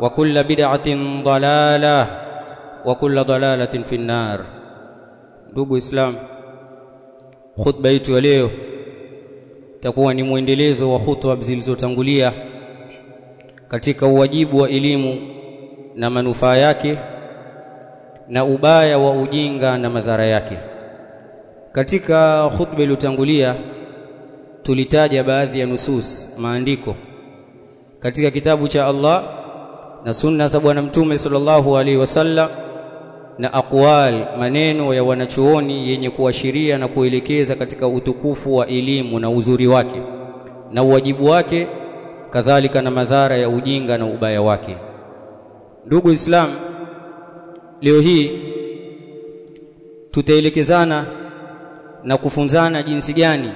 وكل بدعة ضلالة وكل ضلالة في النار ndugu islam khutba yetu ya leo itakuwa ni mwendelezo wa khutba zilizotangulia katika uwajibu wa elimu na manufaa yake na ubaya wa ujinga na madhara yake katika khutba iliyotangulia tulitaja baadhi ya nusus maandiko katika kitabu cha Allah na sunna za bwana mtume sallallahu alaihi wasallam na aqwal maneno ya wanachuoni yenye kuashiria na kuelekeza katika utukufu wa elimu na uzuri wake na uwajibu wake kadhalika na madhara ya ujinga na ubaya wake. Ndugu islam leo hii tutaelekezana na kufunzana jinsi gani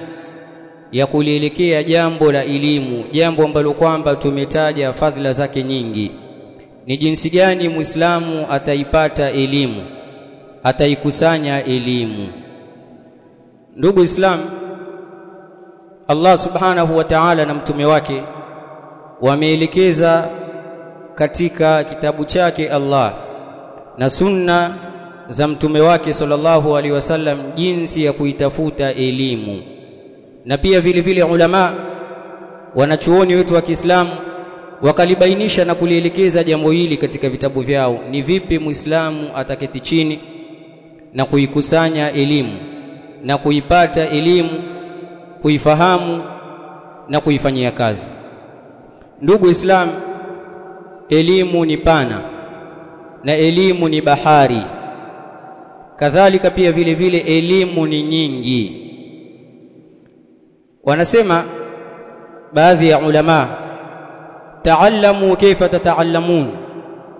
ya kulielekea jambo la elimu jambo ambalo kwamba tumetaja fadhila zake nyingi ni jinsi gani Muislamu ataipata elimu? Ataikusanya elimu? Ndugu Islam Allah subhanahu wa ta'ala na mtume wake wameelekeza katika kitabu chake Allah na sunna za mtume wake sallallahu alaihi wasallam jinsi ya kuitafuta elimu. Na pia vile vile ulama wanachuoni wetu wa Kiislamu wakalibainisha na kulielekeza jambo hili katika vitabu vyao. Ni vipi muislamu ataketi chini na kuikusanya elimu na kuipata elimu kuifahamu na kuifanyia kazi? Ndugu islam elimu ni pana na elimu ni bahari. Kadhalika pia vile vile elimu ni nyingi. Wanasema baadhi ya ulama kayfa tata'allamun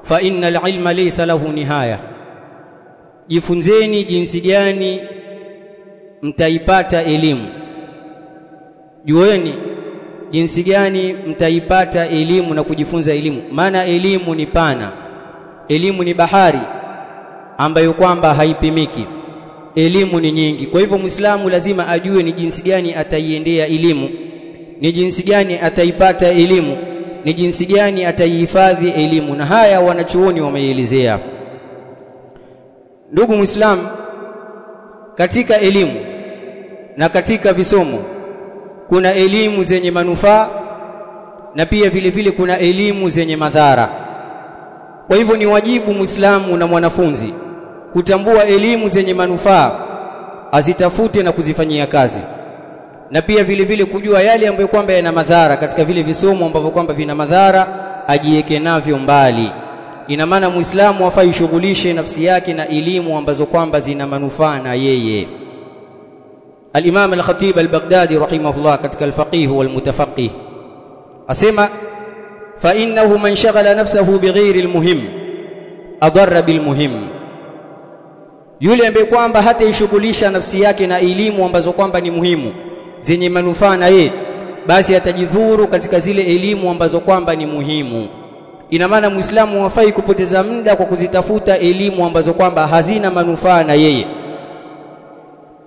fa innal ilma laysa lahu nihaya jifunzeni jinsi gani mtaipata elimu jueni jinsi gani mtaipata elimu na kujifunza elimu maana elimu ni pana elimu ni bahari ambayo kwamba haipimiki elimu ni nyingi kwa hivyo muislamu lazima ajue ni jinsi gani ataiendea elimu ni jinsi gani ataipata elimu ni jinsi gani ataihifadhi elimu? Na haya wanachuoni wameelezea ndugu muislam katika elimu na katika visomo kuna elimu zenye manufaa na pia vile vile kuna elimu zenye madhara. Kwa hivyo ni wajibu muislamu na mwanafunzi kutambua elimu zenye manufaa azitafute na kuzifanyia kazi na pia vile vile kujua yale ambayo kwamba yana madhara katika vile visomo ambavyo kwamba vina madhara ajiweke navyo mbali. Ina maana muislamu afai shughulishe nafsi yake na elimu ambazo kwamba zina manufaa na yeye. al-Imam al-Khatib al-Baghdadi rahimahullah katika al-Faqih wal-Mutafaqih asema fa innahu man shaghala nafsahu bighairi al-muhim adarra bil-muhim. Yule ambaye kwamba hataishughulisha nafsi yake na elimu ambazo kwamba ni muhimu zenye manufaa na yeye basi atajidhuru katika zile elimu ambazo kwamba ni muhimu. Ina maana muislamu hafai kupoteza muda kwa kuzitafuta elimu ambazo kwamba hazina manufaa na yeye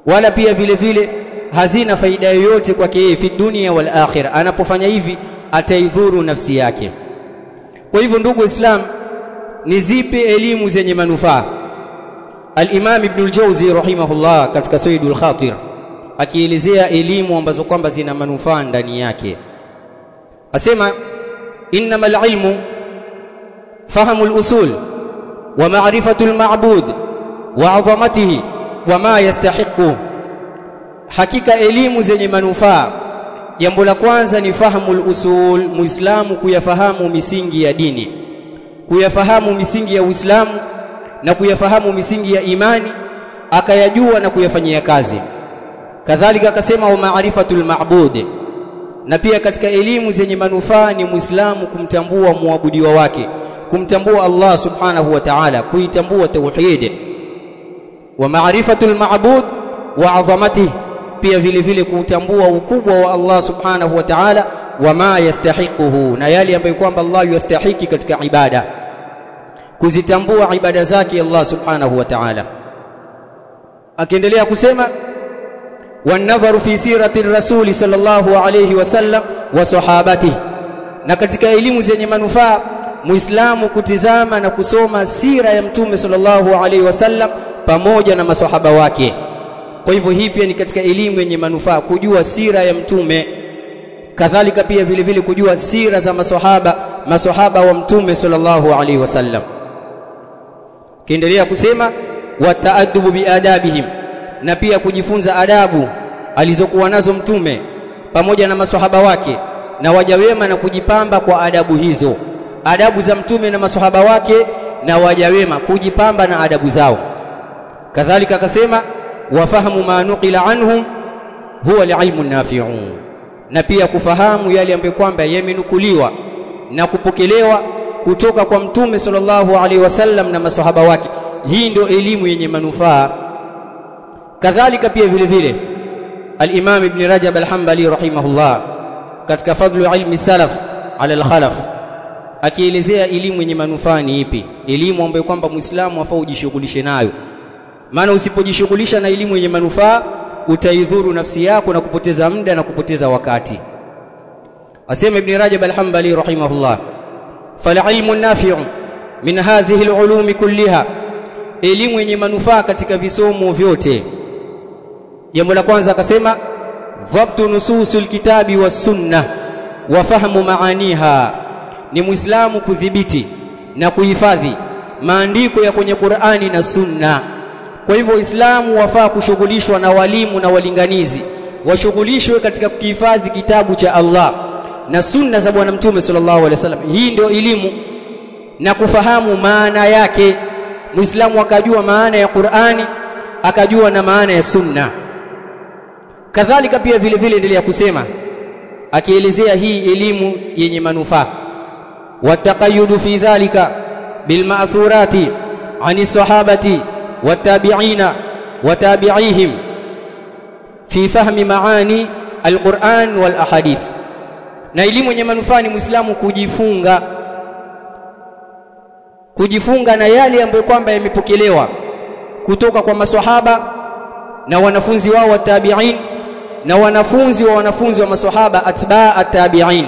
wala pia vile vile hazina faida yoyote kwake yeye fi dunia wal akhirah. Anapofanya hivi ataidhuru nafsi yake. Kwa hivyo ndugu islam ni zipi elimu zenye manufaa. al-Imam Ibn al-Jawzi rahimahullah katika Sayyidul Khatir akielezea elimu ambazo kwamba zina manufaa ndani yake. Asema innamal ilmu fahamu al-usul wa ma'rifatu al-ma'bud wa 'azamatihi wa ma yastahiqu. Hakika elimu zenye manufaa jambo la kwanza ni fahamu al-usul muislamu kuyafahamu misingi ya dini kuyafahamu misingi ya Uislamu na kuyafahamu misingi ya imani akayajua na kuyafanyia kazi kadhalika akasema wa maarifatul ma'bud. Na pia katika elimu zenye manufaa ni muislamu kumtambua muabudiwa wake kumtambua Allah subhanahu wa ta'ala kuitambua tauhid. Wa maarifatul ma'bud wa 'azamatihi. Pia vile vile kutambua ukubwa wa Allah subhanahu wa ta'ala wa ma yastahiquhu. Na yale ambayo kwamba Allah yastahiki katika ibada. Kuzitambua ibada zake Allah subhanahu wa ta'ala. Akiendelea kusema wanadharu fi sirati rasuli sallallahu alayhi wasallam wa sahabatihi na katika elimu zenye manufaa muislamu kutizama na kusoma sira ya mtume sallallahu alaihi wasallam pamoja na maswahaba wake. Kwa hivyo hii pia ni katika elimu yenye manufaa kujua sira ya mtume. Kadhalika pia vile vile kujua sira za masohaba masohaba wa mtume sallallahu alaihi wasallam. Kiendelea kusema wataadubu biadabihim na pia kujifunza adabu alizokuwa nazo mtume pamoja na maswahaba wake na waja wema na kujipamba kwa adabu hizo. Adabu za mtume na maswahaba wake na waja wema kujipamba na adabu zao. Kadhalika akasema wafahamu ma nuqila anhum huwa alilmu nafi'un. Na pia kufahamu yale ambayo kwamba yamenukuliwa na kupokelewa kutoka kwa mtume sallallahu alaihi wasallam na maswahaba wake. Hii ndio elimu yenye manufaa kadhalika pia vile vile al-Imam Ibn Rajab al-Hanbali rahimahullah katika fadlu ilmi salaf ala al-khalaf akielezea elimu yenye manufaa ni ipi elimu ambayo kwamba muislamu afaa ujishughulishe nayo. Maana usipojishughulisha na elimu yenye manufaa utaidhuru nafsi yako na kupoteza muda na kupoteza wakati. Asema ibn rajab al-hanbali rahimahullah falilmu nafi'u min hadhihi al-ulum kulliha. Elimu yenye manufaa katika visomo vyote jambo la kwanza akasema dhabtu nususul kitabi was sunnah wa fahmu maaniha. Ni muislamu kudhibiti na kuhifadhi maandiko ya kwenye Qur'ani na sunna kwa hivyo waislamu wafaa kushughulishwa na walimu na walinganizi washughulishwe katika kuhifadhi kitabu cha Allah na sunna za bwana mtume sallallahu alaihi wasallam. Hii ndio elimu na kufahamu maana yake. Muislamu akajua maana ya Qur'ani akajua na maana ya sunna kadhalika pia vile vile endelea kusema akielezea hii elimu yenye manufaa. Wataqayyudu fi dhalika bilma'thurati ani sahabati wa tabiihim fi fahmi maani alquran wal ahadith. Na elimu yenye manufaa ni muislamu kujifunga kujifunga na yale ambayo kwamba yamepokelewa kutoka kwa maswahaba na wanafunzi wao wa tabi'in na wanafunzi wa wanafunzi wa maswahaba atbaa at-tabi'in.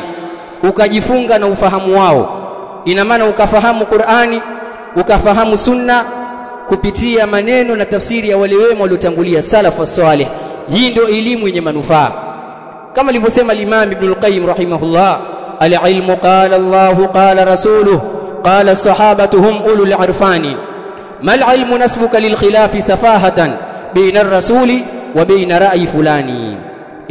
Ukajifunga na ufahamu wao. Ina maana ukafahamu Qur'ani ukafahamu sunna kupitia maneno na tafsiri ya wale wema waliotangulia salafu salih hii ndio elimu yenye manufaa. Kama alivyosema al-Imam Ibn al-Qayyim rahimahullah al-ilmu qala Allah qala rasuluhu qala as-sahabatu hum ulul irfani. Mal ilmu nasbuka lil khilafi safahatan baina ar-rasuli wa baina ra'yi fulani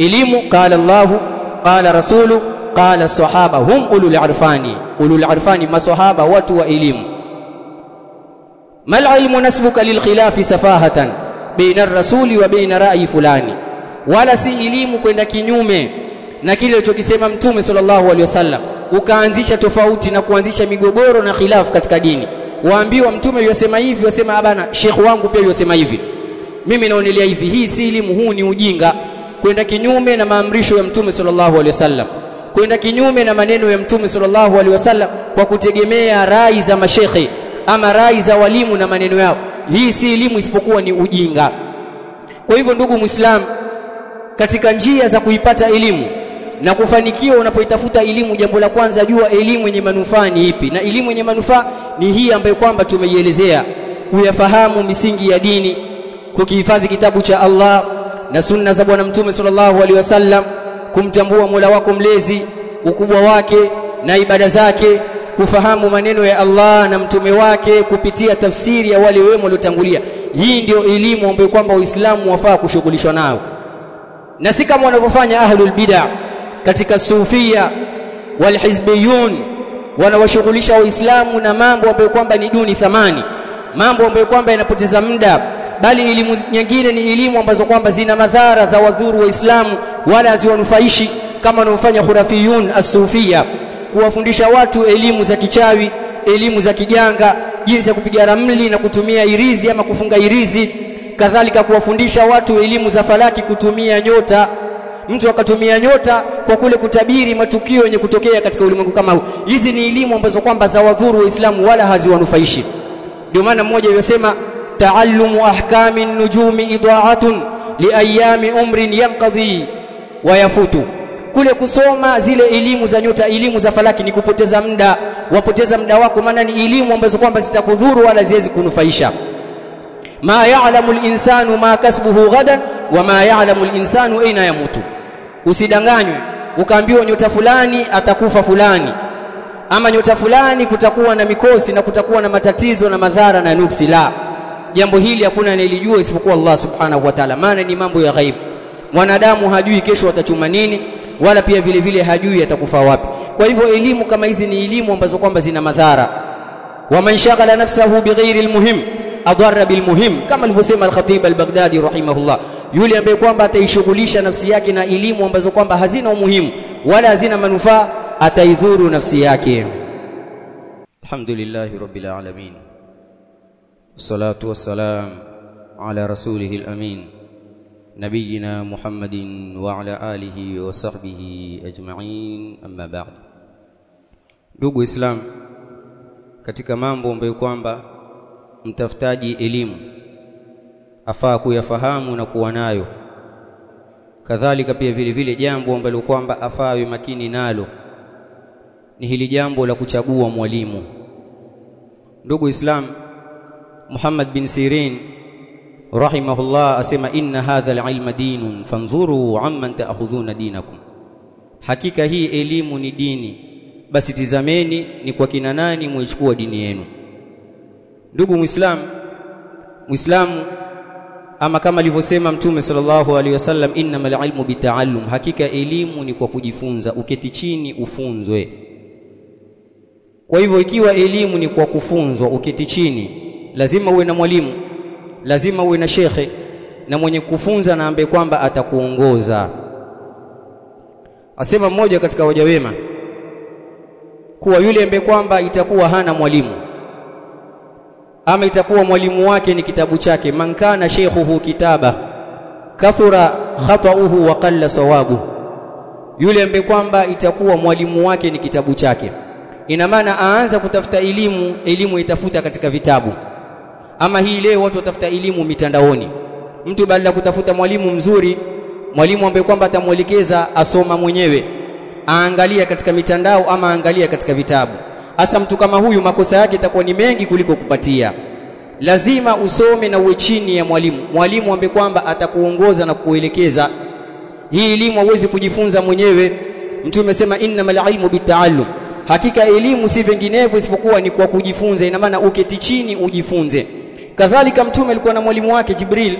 elimu qala Allahu qala rasulu qala sahaba hum ulul arfani. Ulul arfani masahaba watu wa elimu. Mal ilmu nasbuka lil khilafi safahatan baina rasuli wa baina ra'i fulani. Wala si elimu kwenda kinyume na kile alichokisema mtume sallallahu alayhi wasallam. Ukaanzisha tofauti na kuanzisha migogoro na khilafu katika dini. Waambiwa mtume yosema hivi yosema abana shekhu wangu pia yosema hivi. Mimi naonelea hivi hii si elimu huu ni ujinga kwenda kinyume na maamrisho ya mtume sallallahu alaihi wasallam kwenda kinyume na maneno ya mtume sallallahu alaihi wasallam kwa kutegemea rai za mashekhe ama rai za walimu na maneno yao. Hii si elimu isipokuwa ni ujinga. Kwa hivyo ndugu muislam katika njia za kuipata elimu na kufanikiwa unapoitafuta elimu jambo la kwanza jua elimu yenye manufaa ni ipi. Na elimu yenye manufaa ni hii ambayo kwamba tumeielezea kuyafahamu misingi ya dini kukihifadhi kitabu cha Allah na sunna za bwana mtume sallallahu alaihi wasallam kumtambua Mola wako mlezi ukubwa wake na ibada zake kufahamu maneno ya Allah na mtume wake kupitia tafsiri ya wale wema waliotangulia. Hii ndio elimu ambayo kwamba Uislamu wafaa kushughulishwa nao. Na si kama wanavyofanya ahlul bid'ah katika sufia walhizbiyun wanawashughulisha waislamu na mambo ambayo kwamba ni duni thamani mambo ambayo kwamba yanapoteza muda bali elimu nyingine ni elimu ambazo kwamba zina madhara za wadhuru waislamu wala haziwanufaishi kama wanaofanya khurafiyun as-sufia kuwafundisha watu elimu za kichawi elimu za kijanga jinsi ya kupiga ramli na kutumia irizi ama kufunga irizi. Kadhalika kuwafundisha watu elimu za falaki kutumia nyota. Mtu akatumia nyota kwa kule kutabiri matukio yenye kutokea katika ulimwengu kama huu. Hizi ni elimu ambazo kwamba za wadhuru waislamu wala haziwanufaishi. Ndio maana mmoja yosema taallumu ahkami النجوم idaatun liayami umrin yanqadhi wa yafutu kule kusoma zile elimu za nyota elimu za falaki ni kupoteza muda. Wapoteza muda wako maana ni elimu ambazo kwamba zitakudhuru wala ziwezi kunufaisha. Ma ya'lamu al-insanu ma kasbuhu ghadan wa ma ya'lamu al-insanu aina yamutu. Usidanganywe. Ukaambiwa nyota fulani atakufa fulani. Ama nyota fulani kutakuwa na mikosi na kutakuwa na matatizo na madhara na nuksi la jambo hili hakuna anayelijua isipokuwa Allah subhanahu wa ta'ala. Maana ni mambo ya ghaib. Mwanadamu hajui kesho atachuma nini wala pia vile vile hajui atakufa wapi. Kwa hivyo elimu kama hizi ni elimu ambazo kwamba zina madhara. Wa man shaghala nafsahu bighairi almuhim adarra bilmuhim kama alivyosema al-Khatib al-Baghdadi rahimahullah. Yule ambaye kwamba ataishughulisha nafsi yake na elimu ambazo kwamba hazina umuhimu wala hazina manufaa ataidhuru nafsi yake. Alhamdulillahi alamin wassalatu والسلام على رسوله الامين نبينا محمد وعلى اله وصحبه alihi wa بعد ndugu islam katika mambo ambayo kwamba mtafutaji elimu afaa kuyafahamu na kuwa nayo. Kadhalika pia vile vile jambo ambalo kwamba afaa makini nalo ni hili jambo la kuchagua mwalimu. Ndugu islam Muhammad bin Sirin rahimahullah asema inna hadha alilma dinun fanzuru amman ta'khudhuna dinakum. Hakika hii elimu ni dini. Basi tizameni ni kwa kina nani mwechukua dini yenu. Ndugu muislamu muislamu ama kama alivyosema mtume sallallahu alaihi wasallam innamal ilmu bitaallum. Hakika elimu ni kwa kujifunza uketi chini ufunzwe. Kwa hivyo ikiwa elimu ni kwa kufunzwa uketi chini lazima uwe na mwalimu. Lazima uwe na shekhe. Na mwenye kufunza na ambaye kwamba atakuongoza. Asema mmoja katika waja wema kuwa yule ambaye kwamba itakuwa hana mwalimu ama itakuwa mwalimu wake ni kitabu chake mankana shekhuhu kitaba kathura khata'uhu wa qalla sawabu yule ambaye kwamba itakuwa mwalimu wake ni kitabu chake. Ina maana aanza kutafuta elimu elimu itafuta katika vitabu ama hii leo watu watafuta elimu mitandaoni. Mtu badala ya kutafuta mwalimu mzuri mwalimu ambaye kwamba atamwelekeza asoma mwenyewe. Aangalia katika mitandao ama aangalia katika vitabu. Hasa mtu kama huyu makosa yake itakuwa ni mengi kuliko kupatia. Lazima usome na uwe chini ya mwalimu. Mwalimu ambaye kwamba atakuongoza na kuelekeza hii elimu hauwezi kujifunza mwenyewe. Mtu amesema innamal ilmu bitaallum hakika elimu si vinginevyo isipokuwa ni kwa kujifunza. Ina maana uketi chini ujifunze kadhalika mtume alikuwa na mwalimu wake Jibril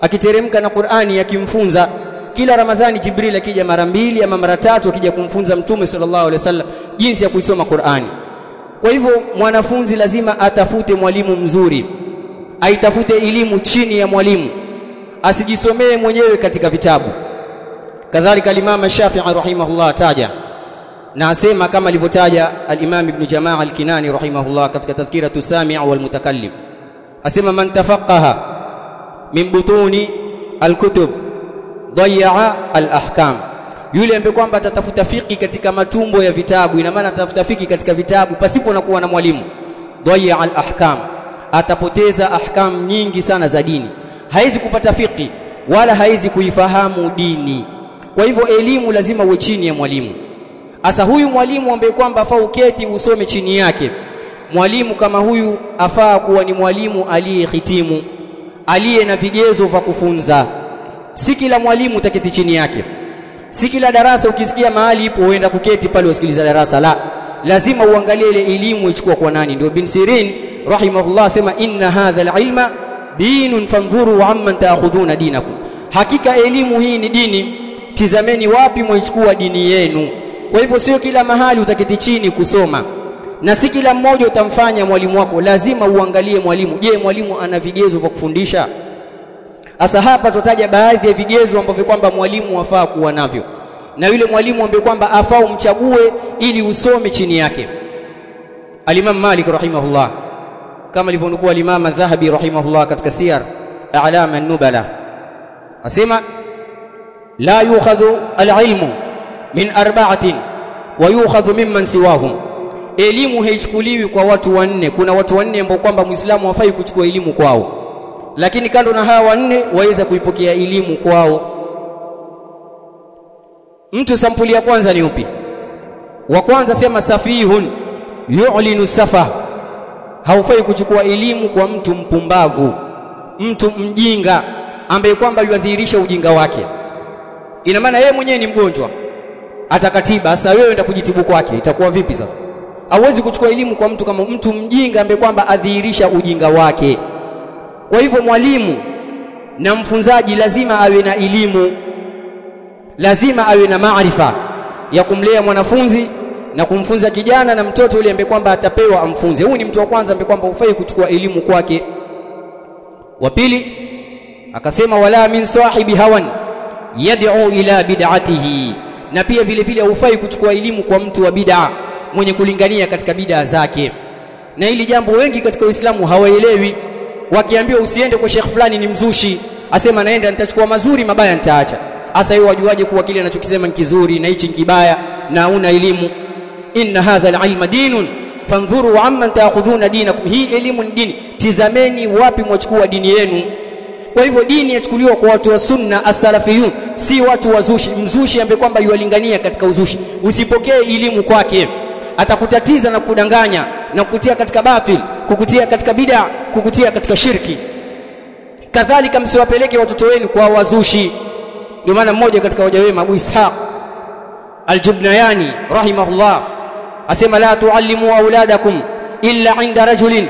akiteremka na Qur'ani akimfunza. Kila Ramadhani Jibril akija mara mbili ama mara tatu akija kumfunza mtume sallallahu alaihi wasallam jinsi ya kuisoma Qur'ani. Kwa hivyo mwanafunzi lazima atafute mwalimu mzuri. Aitafute elimu chini ya mwalimu. Asijisomee mwenyewe katika vitabu. Kadhalika al-Imam Shafi'i rahimahullah taja na asema kama alivyotaja al-Imam Ibn Jamaa al-Kinani rahimahullah katika tadhkiratu sami' wal mutakallim asema man tafaqaha min butuni alkutub dayaa alahkam. Yule ambaye kwamba atatafuta fiki katika matumbo ya vitabu ina maana atatafuta fiki katika vitabu pasipo na kuwa na mwalimu dayya al-ahkam atapoteza ahkam nyingi sana za dini. Haizi kupata fiki wala haizi kuifahamu dini. Kwa hivyo elimu lazima uwe chini ya mwalimu. Asa huyu mwalimu ambaye kwamba fauketi uketi usome chini yake mwalimu kama huyu afaa kuwa ni mwalimu aliyehitimu aliye na vigezo vya kufunza. Si kila mwalimu utaketi chini yake. Si kila darasa ukisikia mahali ipo uenda kuketi pale usikiliza darasa. La lazima uangalie ile elimu ichukua kwa nani. Ndio bin sirin rahimahullah sema inna hadha alilma dinun fanzuru amman taakhudhuna dinakum. Hakika elimu hii ni dini. Tizameni wapi mwaichukua dini yenu. Kwa hivyo sio kila mahali utaketi chini kusoma na si kila mmoja utamfanya mwalimu wako. Lazima uangalie mwalimu. Je mwalimu ana vigezo vya kufundisha? Asa hapa tutaja baadhi ya vigezo ambavyo kwamba mwalimu wafaa kuwa navyo. Na yule mwalimu ambaye kwamba afaa umchague ili usome chini yake. Al-Imam Malik rahimahullah. Kama alivyonukua al-Imam Adh-Dhahabi rahimahullah katika Siyar A'lam an-Nubala. Asema la yukhadhu al-ilmu min arba'atin wa yukhadhu mimman siwahum elimu haichukuliwi kwa watu wanne. Kuna watu wanne ambao kwamba Muislamu hafai kuchukua elimu kwao. Lakini kando na hawa wanne waweza kuipokea elimu kwao. Mtu sampuli ya kwanza ni upi? Wa kwanza sema safihun yu'linu safa. Haufai kuchukua elimu kwa mtu mpumbavu mtu mjinga ambaye kwamba yadhihirisha ujinga wake. Ina maana yeye mwenyewe ni mgonjwa. Atakatiba sasa wewe enda kujitibu kwake itakuwa vipi sasa hauwezi kuchukua elimu kwa mtu kama mtu mjinga ambaye kwamba adhihirisha ujinga wake. Kwa hivyo mwalimu na mfunzaji lazima awe na elimu. Lazima awe na maarifa ya kumlea mwanafunzi na kumfunza kijana na mtoto yule ambaye kwamba atapewa amfunze. Huyu ni mtu wa kwanza ambaye kwamba hufai kuchukua elimu kwake. Wa pili akasema wala min sahibi hawan yad'u ila bid'atihi. Na pia vile vile hufai kuchukua elimu kwa mtu wa bid'a mwenye kulingania katika bidaa zake. Na ili jambo wengi katika Uislamu hawaelewi. Wakiambiwa usiende kwa shekh fulani ni mzushi asema naenda nitachukua mazuri mabaya nitaacha. Hasa hiyo wajuaje kuwa kile anachokisema ni kizuri na hichi kibaya na una elimu. Inna hadha alilma dinun fanzuru amman taakhudhuna dinakum. Hii elimu ni dini. Tizameni wapi mwachukua dini yenu. Kwa hivyo dini yachukuliwa kwa watu wa sunna as-salafiyun si watu wazushi. Mzushi ambaye kwamba yuwalingania katika uzushi. Usipokee elimu kwake atakutatiza na kudanganya na kukutia katika batil kukutia katika bid'a kukutia katika shirki. Kadhalika msiwapeleke watoto wenu kwa wazushi. Ndio maana mmoja katika waja wema Abu Ishaq Al-Jubnayani rahimahullah asema la tuallimu auladakum illa inda rajulin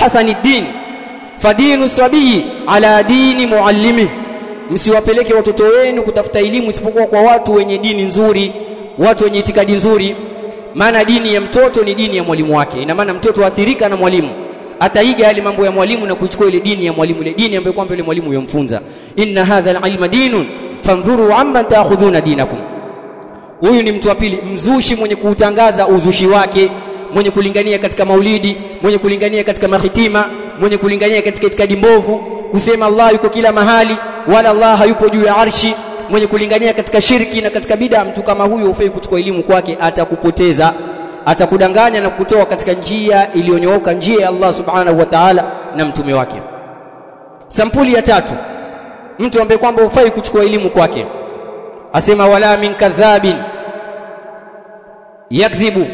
hasani din fadinu sabii ala dini muallimi. Msiwapeleke watoto wenu kutafuta elimu isipokuwa kwa watu wenye dini nzuri watu wenye itikadi nzuri maana dini ya mtoto ni dini ya mwalimu wake. Ina maana mtoto athirika na mwalimu. Ataiga yale mambo ya mwalimu na kuchukua ile dini ya mwalimu ile dini ambayo kwamba ile mwalimu yomfunza. Inna hadha alilma dinun fanzuru amma taakhudhuna dinakum. Huyu ni mtu wa pili mzushi mwenye kuutangaza uzushi wake mwenye kulingania katika maulidi mwenye kulingania katika mahitima mwenye kulingania katika itikadi mbovu. Kusema Allah yuko kila mahali wala Allah hayupo juu ya arshi mwenye kulingania katika shirki na katika bid'a mtu kama huyo ufai kuchukua elimu kwake atakupoteza atakudanganya na kutoa katika njia iliyonyooka njia ya Allah subhanahu wa ta'ala na mtume wake. Sampuli ya tatu mtu ambaye kwamba ufai kuchukua elimu kwake. Asema wala min kadhabin yakdhibu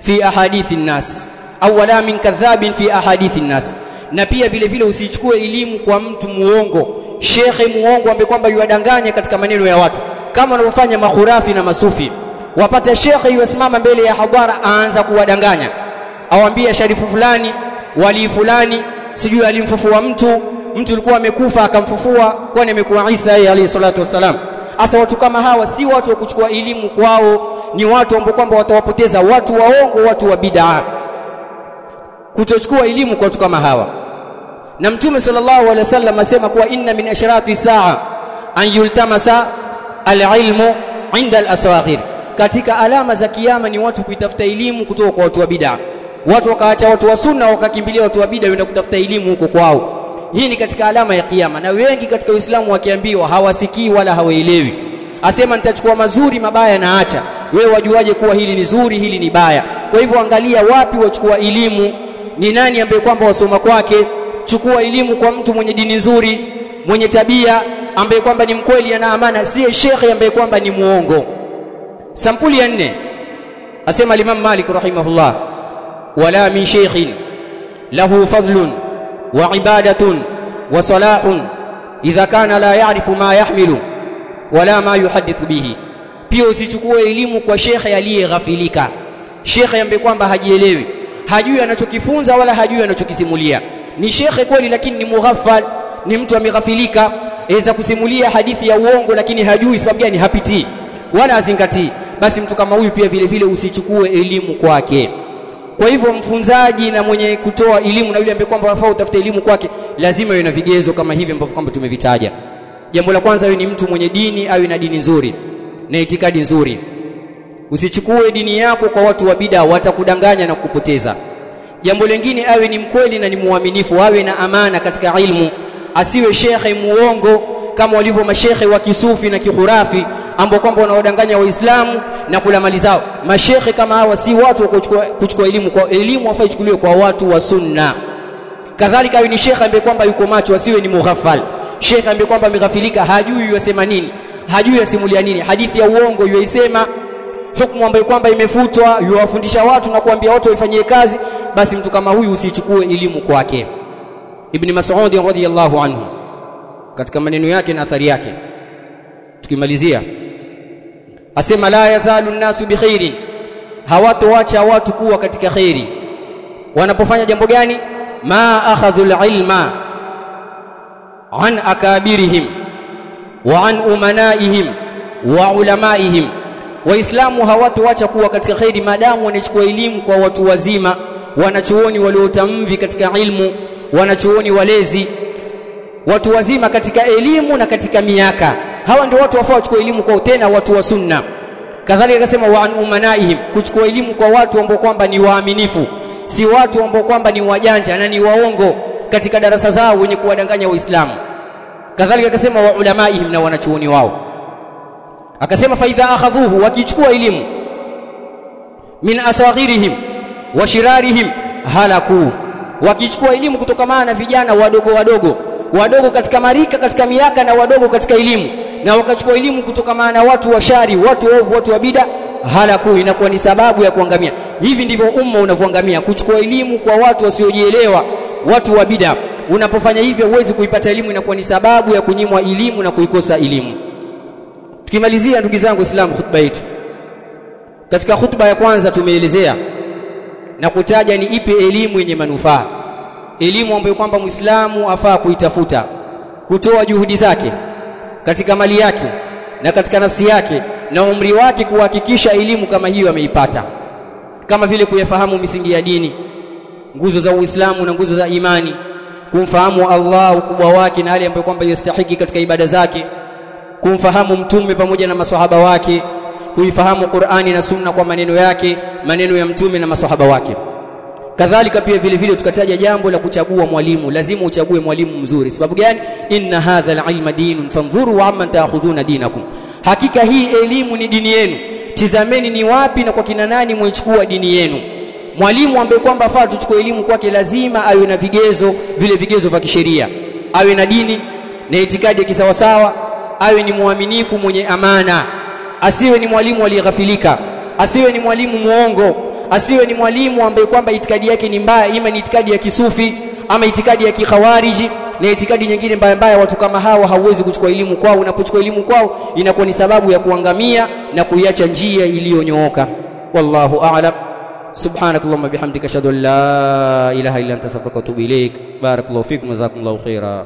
fi ahadithi nnas. Au wala min kadhabin fi ahadithi nnas. Na pia vile vile usichukue elimu kwa mtu muongo shekhe muongo ambaye kwamba yuwadanganya katika maneno ya watu. Kama wanavyofanya mahurafi na masufi. Wapata shekhe yuwasimama mbele ya hadhara aanza kuwadanganya. Awambia sharifu fulani wali fulani sijui alimfufua mtu mtu alikuwa amekufa akamfufua kwani amekuwa Isa yeye alayhi salatu wasalam hasa watu kama hawa si watu wa kuchukua elimu kwao ni watu ambao kwamba watawapoteza watu waongo watu wa bid'a. Kutochukua elimu kwa watu kama hawa na mtume sallallahu alaihi wasallam asema kuwa inna min ashrati saa an yultamasa alilmu inda alaswaghir. Katika alama za kiyama ni watu kuitafuta elimu kutoka kwa watu wa bid'a. Watu wakaacha watu wa sunna wakakimbilia watu wa bid'a wenda kutafuta elimu huko kwao. Hii ni katika alama ya kiyama na wengi katika Uislamu wakiambiwa hawasikii wala hawaelewi. Asema nitachukua mazuri mabaya na acha. Wewe wajuaje kuwa hili ni zuri hili ni baya? Kwa hivyo angalia wapi wachukua elimu ni nani ambaye kwamba wasoma kwake chukua elimu kwa mtu mwenye dini nzuri mwenye tabia ambaye kwamba ni mkweli ana amana si shekhe ambaye kwamba ni muongo. Sampuli ya nne asema Imam Malik rahimahullah wala min sheikhin lahu fadlun wa ibadatun wa salahun idha kana la ya'rifu ma yahmilu wala ma yuhadithu bihi. Pia usichukue elimu kwa shekhe aliyeghafilika. Shekhe ambaye kwamba hajielewi hajui anachokifunza wala hajui anachokisimulia ni shekhe kweli lakini ni mughafal ni mtu ameghafilika. Aweza kusimulia hadithi ya uongo lakini hajui sababu gani hapitii. Wala azingatii basi mtu kama huyu pia vile vile usichukue elimu kwake. Kwa hivyo mfunzaji na mwenye kutoa elimu na yule ambaye kwamba wafaa utafute elimu kwake lazima iwe na vigezo kama hivi ambavyo kwamba tumevitaja. Jambo la kwanza awe ni mtu mwenye dini awe na dini nzuri na itikadi nzuri. Usichukue dini yako kwa watu wa bid'a watakudanganya na kukupoteza jambo lingine awe ni mkweli na ni muaminifu awe na amana katika ilmu. Asiwe shekhe muongo kama walivyo mashekhe wa kisufi na kihurafi ambao kwamba wanaodanganya waislamu na kula mali zao. Mashekhe kama hawa si watu wa kuchukua, kuchukua elimu kwa elimu wafai chukuliwe kwa watu wa sunna. Kadhalika awe ni shekhe ambaye kwamba yuko macho asiwe ni mughafal. Shekhe ambaye kwamba ameghafilika hajui yasema nini hajui yasimulia nini. Hadithi ya uongo yuisema hukumu ambayo kwamba imefutwa yuwafundisha watu na kuambia watu waifanyie kazi basi mtu kama huyu usichukue elimu kwake. Ibn mas'ud radhiyallahu anhu katika maneno yake na athari yake tukimalizia asema la yazalu nnasu bikhairin hawatoacha watu kuwa katika khairi. Wanapofanya jambo gani? Ma akhadhu ilma an akabirihim wa an umanaihim wa ulamaihim waislamu hawatoacha kuwa katika khairi. Madamu wanachukua elimu kwa watu wazima wanachuoni waliotamvi katika ilmu wanachuoni walezi watu wazima katika elimu na katika miaka. Hawa ndio watu wafaa wachukua elimu kwa tena watu wa sunna. Kadhalika akasema wa an umanaihim kuchukua elimu kwa watu ambao kwamba ni waaminifu. Si watu ambao kwamba ni wajanja na ni waongo katika darasa zao wenye kuwadanganya waislamu. Kadhalika akasema wa ulamaihim na wanachuoni wao akasema faidha akhadhuhu wakichukua elimu. Min asaghirihim wa shirarihim halaku wakichukua elimu kutokamana na vijana wadogo wadogo wadogo katika marika katika miaka na wadogo katika elimu. Na wakachukua elimu kutokamana na watu wa shari watu ovu watu wa bida halaku inakuwa ni sababu ya kuangamia. Hivi ndivyo umma unavyoangamia kuchukua elimu kwa watu wasiojielewa watu wa bida. Unapofanya hivyo huwezi kuipata elimu inakuwa ni sababu ya kunyimwa elimu na kuikosa elimu tukimalizia ndugu zangu Islam khutba yetu. Katika khutba ya kwanza tumeelezea na kutaja ni ipi elimu yenye manufaa. Elimu ambayo kwamba Muislamu afaa kuitafuta kutoa juhudi zake katika mali yake na katika nafsi yake na umri wake kuhakikisha elimu kama hiyo ameipata. Kama vile kuyafahamu misingi ya dini nguzo za Uislamu na nguzo za imani kumfahamu Allah ukubwa wake na yale ambayo kwamba yastahiki katika ibada zake kumfahamu mtume pamoja na maswahaba wake kuifahamu Qur'ani na Sunna kwa maneno yake maneno ya mtume na maswahaba wake. Kadhalika pia vile vile tukataja jambo la kuchagua mwalimu. Lazima uchague mwalimu mzuri. Sababu gani? Inna hadha alilma dinun fanzuru amman ta'khudhuna dinakum. Hakika hii elimu ni dini yenu. Tizameni ni wapi na kwa kina nani mwechukua dini yenu. Mwalimu ambaye kwamba faa tuchukue elimu kwake lazima awe na vigezo vile vigezo vya kisheria. Awe na dini na itikadi ya kisawasawa awe ni mwaminifu mwenye amana asiwe ni mwalimu aliyeghafilika asiwe ni mwalimu muongo asiwe ni mwalimu ambaye kwamba itikadi yake ni mbaya ima ni itikadi ya kisufi ama itikadi ya kikhawariji na itikadi nyingine mbaya mbaya watu kama hawa hauwezi kuchukua elimu kwao. Unapochukua elimu kwao inakuwa ni sababu ya kuangamia na kuiacha njia iliyonyooka. Wallahu a'lam. Subhanakallahumma bihamdika shadu la ilaha illa anta astaghfiruka wa atubu ilaik barakallahu fikum jazakumullahu khairan.